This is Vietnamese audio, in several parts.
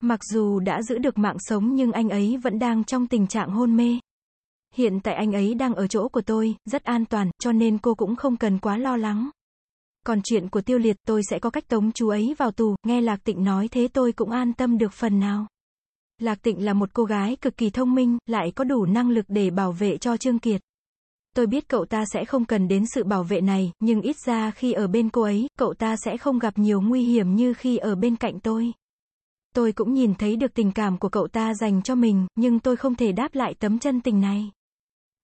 Mặc dù đã giữ được mạng sống nhưng anh ấy vẫn đang trong tình trạng hôn mê. Hiện tại anh ấy đang ở chỗ của tôi, rất an toàn, cho nên cô cũng không cần quá lo lắng. Còn chuyện của tiêu liệt tôi sẽ có cách tống chú ấy vào tù, nghe Lạc Tịnh nói thế tôi cũng an tâm được phần nào. Lạc Tịnh là một cô gái cực kỳ thông minh, lại có đủ năng lực để bảo vệ cho Trương Kiệt. Tôi biết cậu ta sẽ không cần đến sự bảo vệ này, nhưng ít ra khi ở bên cô ấy, cậu ta sẽ không gặp nhiều nguy hiểm như khi ở bên cạnh tôi. Tôi cũng nhìn thấy được tình cảm của cậu ta dành cho mình, nhưng tôi không thể đáp lại tấm chân tình này.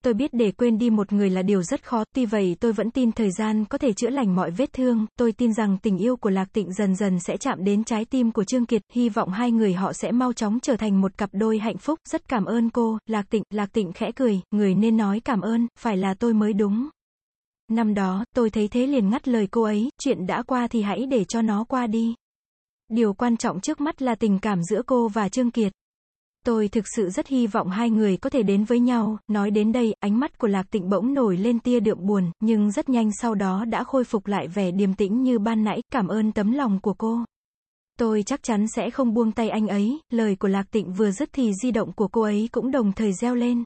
Tôi biết để quên đi một người là điều rất khó, tuy vậy tôi vẫn tin thời gian có thể chữa lành mọi vết thương, tôi tin rằng tình yêu của Lạc Tịnh dần dần sẽ chạm đến trái tim của Trương Kiệt, hy vọng hai người họ sẽ mau chóng trở thành một cặp đôi hạnh phúc, rất cảm ơn cô, Lạc Tịnh, Lạc Tịnh khẽ cười, người nên nói cảm ơn, phải là tôi mới đúng. Năm đó, tôi thấy thế liền ngắt lời cô ấy, chuyện đã qua thì hãy để cho nó qua đi. Điều quan trọng trước mắt là tình cảm giữa cô và Trương Kiệt. Tôi thực sự rất hy vọng hai người có thể đến với nhau, nói đến đây, ánh mắt của Lạc Tịnh bỗng nổi lên tia đượm buồn, nhưng rất nhanh sau đó đã khôi phục lại vẻ điềm tĩnh như ban nãy, cảm ơn tấm lòng của cô. Tôi chắc chắn sẽ không buông tay anh ấy, lời của Lạc Tịnh vừa dứt thì di động của cô ấy cũng đồng thời reo lên.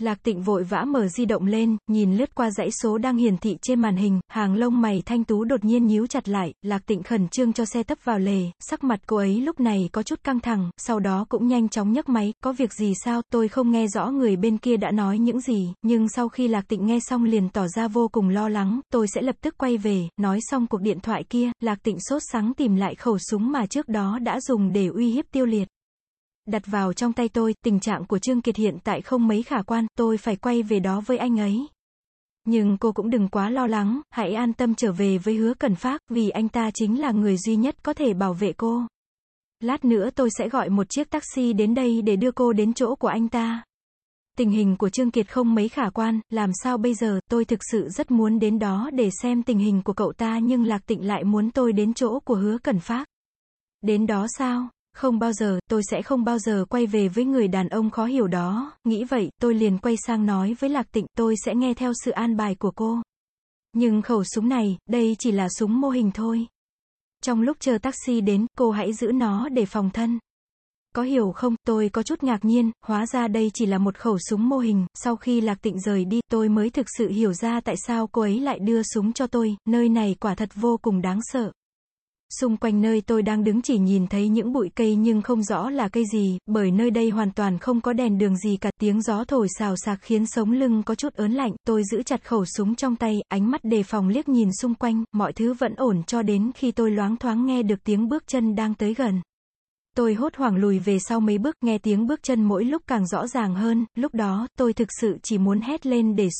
Lạc tịnh vội vã mở di động lên, nhìn lướt qua dãy số đang hiển thị trên màn hình, hàng lông mày thanh tú đột nhiên nhíu chặt lại, lạc tịnh khẩn trương cho xe tấp vào lề, sắc mặt cô ấy lúc này có chút căng thẳng, sau đó cũng nhanh chóng nhấc máy, có việc gì sao, tôi không nghe rõ người bên kia đã nói những gì, nhưng sau khi lạc tịnh nghe xong liền tỏ ra vô cùng lo lắng, tôi sẽ lập tức quay về, nói xong cuộc điện thoại kia, lạc tịnh sốt sáng tìm lại khẩu súng mà trước đó đã dùng để uy hiếp tiêu liệt đặt vào trong tay tôi, tình trạng của Trương Kiệt hiện tại không mấy khả quan, tôi phải quay về đó với anh ấy. Nhưng cô cũng đừng quá lo lắng, hãy an tâm trở về với hứa cần phát, vì anh ta chính là người duy nhất có thể bảo vệ cô. Lát nữa tôi sẽ gọi một chiếc taxi đến đây để đưa cô đến chỗ của anh ta. Tình hình của Trương Kiệt không mấy khả quan, làm sao bây giờ, tôi thực sự rất muốn đến đó để xem tình hình của cậu ta nhưng Lạc Tịnh lại muốn tôi đến chỗ của hứa cần phát. Đến đó sao? Không bao giờ, tôi sẽ không bao giờ quay về với người đàn ông khó hiểu đó, nghĩ vậy, tôi liền quay sang nói với Lạc Tịnh, tôi sẽ nghe theo sự an bài của cô. Nhưng khẩu súng này, đây chỉ là súng mô hình thôi. Trong lúc chờ taxi đến, cô hãy giữ nó để phòng thân. Có hiểu không, tôi có chút ngạc nhiên, hóa ra đây chỉ là một khẩu súng mô hình, sau khi Lạc Tịnh rời đi, tôi mới thực sự hiểu ra tại sao cô ấy lại đưa súng cho tôi, nơi này quả thật vô cùng đáng sợ. Xung quanh nơi tôi đang đứng chỉ nhìn thấy những bụi cây nhưng không rõ là cây gì, bởi nơi đây hoàn toàn không có đèn đường gì cả, tiếng gió thổi xào xạc khiến sống lưng có chút ớn lạnh, tôi giữ chặt khẩu súng trong tay, ánh mắt đề phòng liếc nhìn xung quanh, mọi thứ vẫn ổn cho đến khi tôi loáng thoáng nghe được tiếng bước chân đang tới gần. Tôi hốt hoảng lùi về sau mấy bước, nghe tiếng bước chân mỗi lúc càng rõ ràng hơn, lúc đó, tôi thực sự chỉ muốn hét lên để